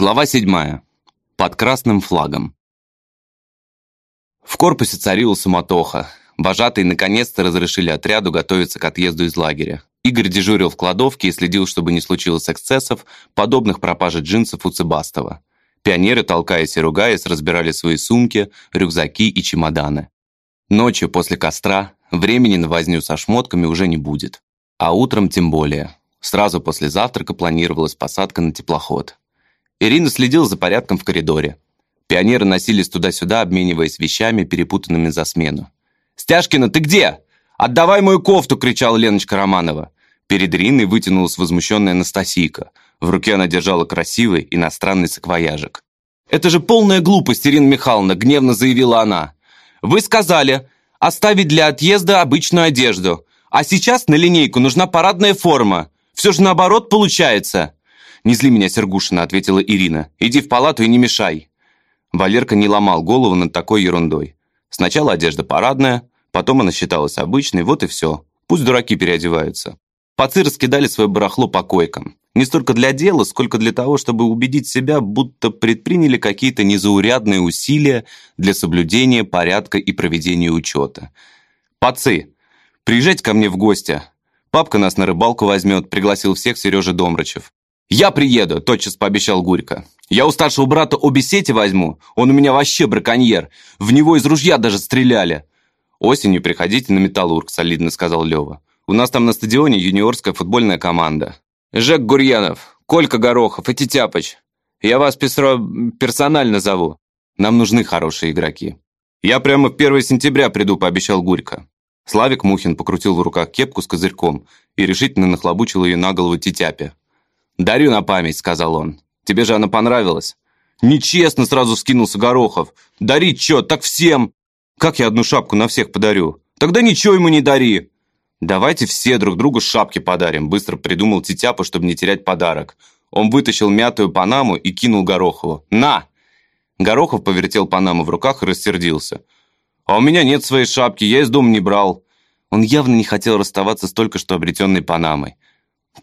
Глава 7. Под красным флагом. В корпусе царила суматоха. Вожатые наконец-то разрешили отряду готовиться к отъезду из лагеря. Игорь дежурил в кладовке и следил, чтобы не случилось эксцессов, подобных пропаже джинсов у Цыбастова. Пионеры, толкаясь и ругаясь, разбирали свои сумки, рюкзаки и чемоданы. Ночью после костра времени на возню со шмотками уже не будет. А утром тем более. Сразу после завтрака планировалась посадка на теплоход. Ирина следила за порядком в коридоре. Пионеры носились туда-сюда, обмениваясь вещами, перепутанными за смену. «Стяжкина, ты где? Отдавай мою кофту!» — кричала Леночка Романова. Перед Ириной вытянулась возмущенная Анастасийка. В руке она держала красивый иностранный саквояжик. «Это же полная глупость, Ирина Михайловна!» — гневно заявила она. «Вы сказали оставить для отъезда обычную одежду, а сейчас на линейку нужна парадная форма. Все же наоборот получается!» «Не зли меня, Сергушина», — ответила Ирина. «Иди в палату и не мешай». Валерка не ломал голову над такой ерундой. Сначала одежда парадная, потом она считалась обычной, вот и все. Пусть дураки переодеваются. Пацы раскидали свое барахло по койкам. Не столько для дела, сколько для того, чтобы убедить себя, будто предприняли какие-то незаурядные усилия для соблюдения порядка и проведения учета. «Пацы, приезжайте ко мне в гости. Папка нас на рыбалку возьмет», пригласил всех Сережа Домрачев. «Я приеду», – тотчас пообещал Гурько. «Я у старшего брата обе сети возьму, он у меня вообще браконьер. В него из ружья даже стреляли». «Осенью приходите на Металлург», – солидно сказал Лева. «У нас там на стадионе юниорская футбольная команда. Жек Гурьянов, Колька Горохов и Титяпыч. Я вас, Песро, персонально зову. Нам нужны хорошие игроки». «Я прямо в 1 сентября приду», – пообещал Гурько. Славик Мухин покрутил в руках кепку с козырьком и решительно нахлобучил ее на голову Титяпе. «Дарю на память», — сказал он. «Тебе же она понравилась». «Нечестно», — сразу скинулся Горохов. «Дарить чё, так всем!» «Как я одну шапку на всех подарю?» «Тогда ничего ему не дари!» «Давайте все друг другу шапки подарим», — быстро придумал Титяпа, чтобы не терять подарок. Он вытащил мятую панаму и кинул Горохову. «На!» Горохов повертел панаму в руках и рассердился. «А у меня нет своей шапки, я из дома не брал». Он явно не хотел расставаться с только что обретенной панамой.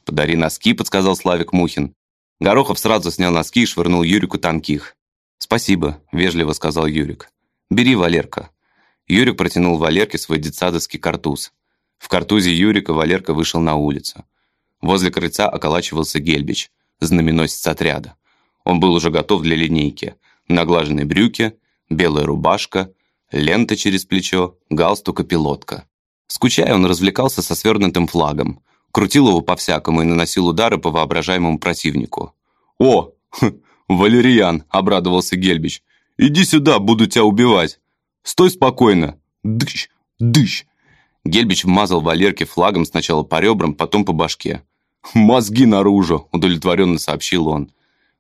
«Подари носки», — подсказал Славик Мухин. Горохов сразу снял носки и швырнул Юрику танких. «Спасибо», — вежливо сказал Юрик. «Бери, Валерка». Юрик протянул Валерке свой детсадовский картуз. В картузе Юрика Валерка вышел на улицу. Возле крыльца околачивался Гельбич, знаменосец отряда. Он был уже готов для линейки. Наглаженные брюки, белая рубашка, лента через плечо, галстук и пилотка. Скучая, он развлекался со свернутым флагом — крутил его по-всякому и наносил удары по воображаемому противнику. «О, Валериан!» – обрадовался Гельбич. «Иди сюда, буду тебя убивать! Стой спокойно! Дыщ, дыщ!» Гельбич вмазал Валерке флагом сначала по ребрам, потом по башке. «Мозги наружу!» – удовлетворенно сообщил он.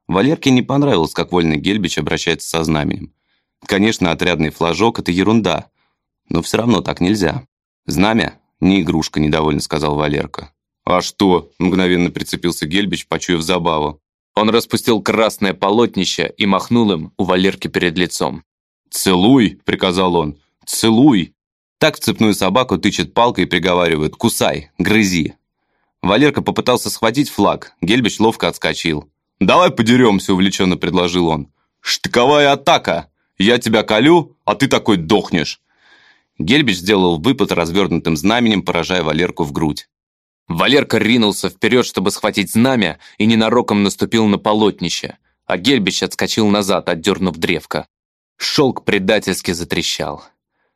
Валерке не понравилось, как вольный Гельбич обращается со знаменем. Конечно, отрядный флажок – это ерунда, но все равно так нельзя. «Знамя – не игрушка», – недовольно сказал Валерка. «А что?» – мгновенно прицепился Гельбич, почуяв забаву. Он распустил красное полотнище и махнул им у Валерки перед лицом. «Целуй!» – приказал он. «Целуй!» Так цепную собаку тычет палкой и приговаривает «Кусай! Грызи!» Валерка попытался схватить флаг, Гельбич ловко отскочил. «Давай подеремся!» – увлеченно предложил он. «Штыковая атака! Я тебя колю, а ты такой дохнешь!» Гельбич сделал выпад развернутым знаменем, поражая Валерку в грудь. Валерка ринулся вперед, чтобы схватить знамя, и ненароком наступил на полотнище, а Гельбич отскочил назад, отдернув древко. Шелк предательски затрещал.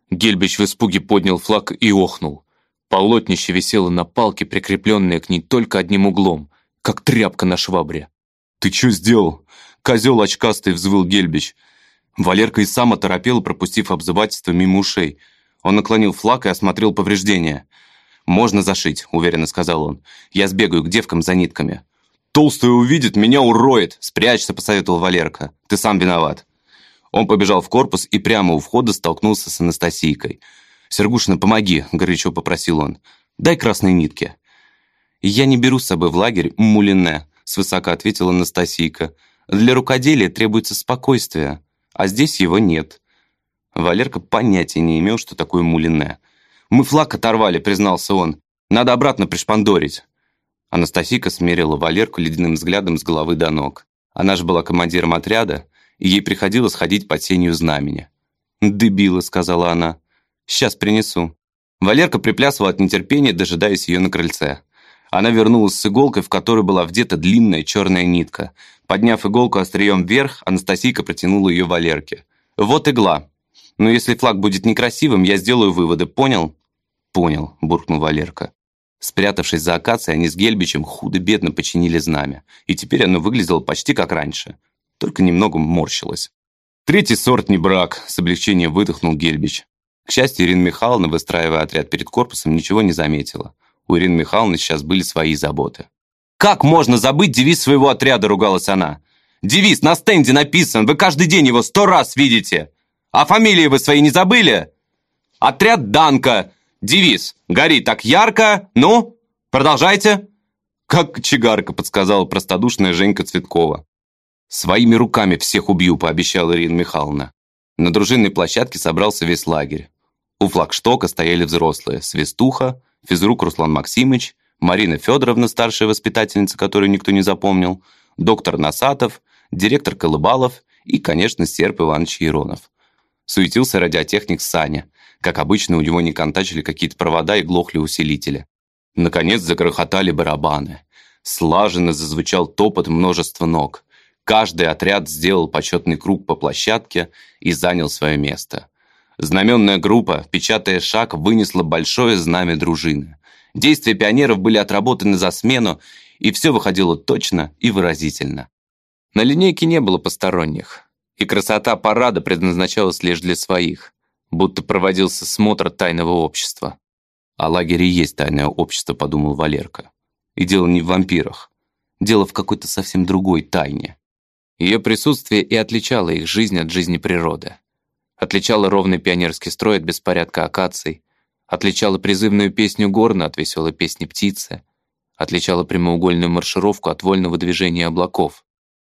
Гельбич в испуге поднял флаг и охнул. Полотнище висело на палке, прикрепленное к ней только одним углом, как тряпка на швабре. «Ты что сделал?» «Козел очкастый!» — взвыл Гельбич. Валерка и сам оторопел, пропустив обзывательство мимо ушей. Он наклонил флаг и осмотрел повреждения — «Можно зашить», — уверенно сказал он. «Я сбегаю к девкам за нитками». «Толстый увидит, меня уроет!» «Спрячься», — посоветовал Валерка. «Ты сам виноват». Он побежал в корпус и прямо у входа столкнулся с Анастасийкой. «Сергушина, помоги», — горячо попросил он. «Дай красные нитки». «Я не беру с собой в лагерь мулине», — свысока ответила Анастасийка. «Для рукоделия требуется спокойствие, а здесь его нет». Валерка понятия не имел, что такое мулине. «Мы флаг оторвали», — признался он. «Надо обратно пришпандорить». Анастасийка смерила Валерку ледяным взглядом с головы до ног. Она же была командиром отряда, и ей приходилось ходить под сенью знамени. «Дебила», — сказала она. «Сейчас принесу». Валерка приплясывала от нетерпения, дожидаясь ее на крыльце. Она вернулась с иголкой, в которой была вдета длинная черная нитка. Подняв иголку острием вверх, Анастасийка протянула ее Валерке. «Вот игла. Но если флаг будет некрасивым, я сделаю выводы, понял?» «Понял», — буркнул Валерка. Спрятавшись за акацией, они с Гельбичем худо-бедно починили знамя, и теперь оно выглядело почти как раньше, только немного морщилось. «Третий сорт не брак», — с облегчением выдохнул Гельбич. К счастью, Ирина Михайловна, выстраивая отряд перед корпусом, ничего не заметила. У Ирины Михайловны сейчас были свои заботы. «Как можно забыть девиз своего отряда?» – ругалась она. «Девиз на стенде написан, вы каждый день его сто раз видите. А фамилии вы свои не забыли?» «Отряд Данка. Девиз. Гори так ярко. Ну, продолжайте». «Как кочегарка», – подсказала простодушная Женька Цветкова. «Своими руками всех убью», – пообещала Ирина Михайловна. На дружинной площадке собрался весь лагерь. У флагштока стояли взрослые – Свистуха, физрук Руслан Максимович, Марина Федоровна, старшая воспитательница, которую никто не запомнил, доктор Насатов, директор Колыбалов и, конечно, Серп Иванович Еронов. Суетился радиотехник Саня. Как обычно, у него не контачили какие-то провода и глохли усилители. Наконец загрохотали барабаны. Слаженно зазвучал топот множества ног. Каждый отряд сделал почетный круг по площадке и занял свое место. Знаменная группа, печатая шаг, вынесла большое знамя дружины. Действия пионеров были отработаны за смену, и все выходило точно и выразительно. На линейке не было посторонних, и красота парада предназначалась лишь для своих, будто проводился смотр тайного общества. «А лагере есть тайное общество», — подумал Валерка. «И дело не в вампирах. Дело в какой-то совсем другой тайне». Ее присутствие и отличало их жизнь от жизни природы отличала ровный пионерский строй от беспорядка акаций, отличала призывную песню горна от веселой песни птицы, отличала прямоугольную маршировку от вольного движения облаков.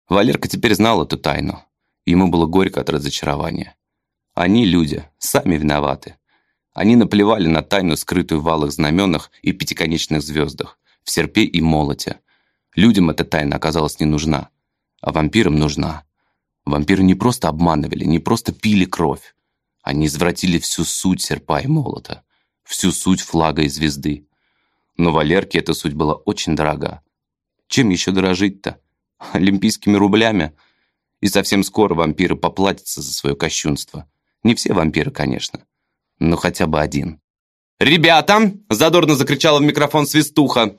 Валерка теперь знал эту тайну. Ему было горько от разочарования. Они, люди, сами виноваты. Они наплевали на тайну, скрытую в алых знаменах и пятиконечных звездах, в серпе и молоте. Людям эта тайна оказалась не нужна, а вампирам нужна. Вампиры не просто обманывали, не просто пили кровь. Они извратили всю суть серпа и молота, всю суть флага и звезды. Но Валерке эта суть была очень дорога. Чем еще дорожить-то? Олимпийскими рублями? И совсем скоро вампиры поплатятся за свое кощунство. Не все вампиры, конечно, но хотя бы один. «Ребята!» – задорно закричала в микрофон свистуха.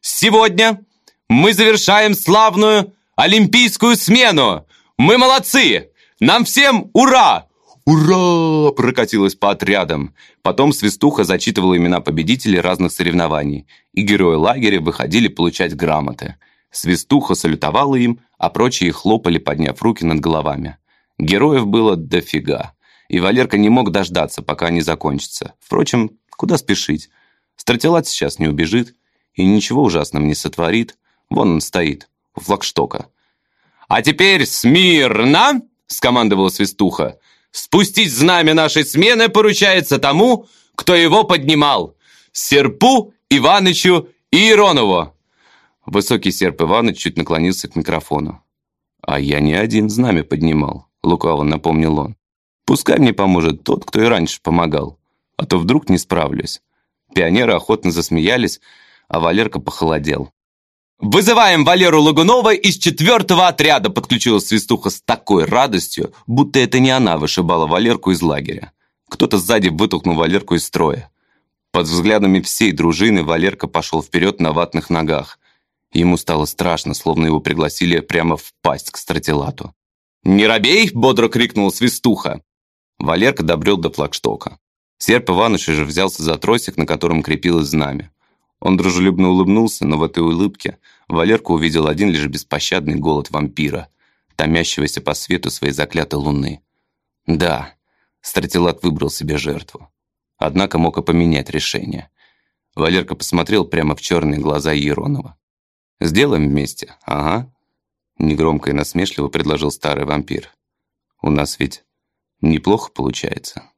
«Сегодня мы завершаем славную олимпийскую смену! Мы молодцы! Нам всем ура!» «Ура!» – прокатилось по отрядам. Потом свистуха зачитывала имена победителей разных соревнований, и герои лагеря выходили получать грамоты. Свистуха салютовала им, а прочие хлопали, подняв руки над головами. Героев было дофига, и Валерка не мог дождаться, пока они закончатся. Впрочем, куда спешить? Стратилат сейчас не убежит и ничего ужасного не сотворит. Вон он стоит, у флагштока. «А теперь смирно!» — скомандовала свистуха. «Спустить знамя нашей смены поручается тому, кто его поднимал. Серпу Иванычу и Иронову!» Высокий серп Иваныч чуть наклонился к микрофону. «А я не один знамя поднимал», — лукаво напомнил он. «Пускай мне поможет тот, кто и раньше помогал, а то вдруг не справлюсь». Пионеры охотно засмеялись, а Валерка похолодел. «Вызываем Валеру Лагунова из четвертого отряда!» подключилась свистуха с такой радостью, будто это не она вышибала Валерку из лагеря. Кто-то сзади вытолкнул Валерку из строя. Под взглядами всей дружины Валерка пошел вперед на ватных ногах. Ему стало страшно, словно его пригласили прямо в пасть к стратилату. «Не робей!» – бодро крикнул свистуха. Валерка добрел до флагштока. Серп Иванович же взялся за тросик, на котором крепилось знамя. Он дружелюбно улыбнулся, но в этой улыбке Валерка увидел один лишь беспощадный голод вампира, томящегося по свету своей заклятой луны. Да, Стратилат выбрал себе жертву. Однако мог и поменять решение. Валерка посмотрел прямо в черные глаза Еронова. «Сделаем вместе, ага», — негромко и насмешливо предложил старый вампир. «У нас ведь неплохо получается».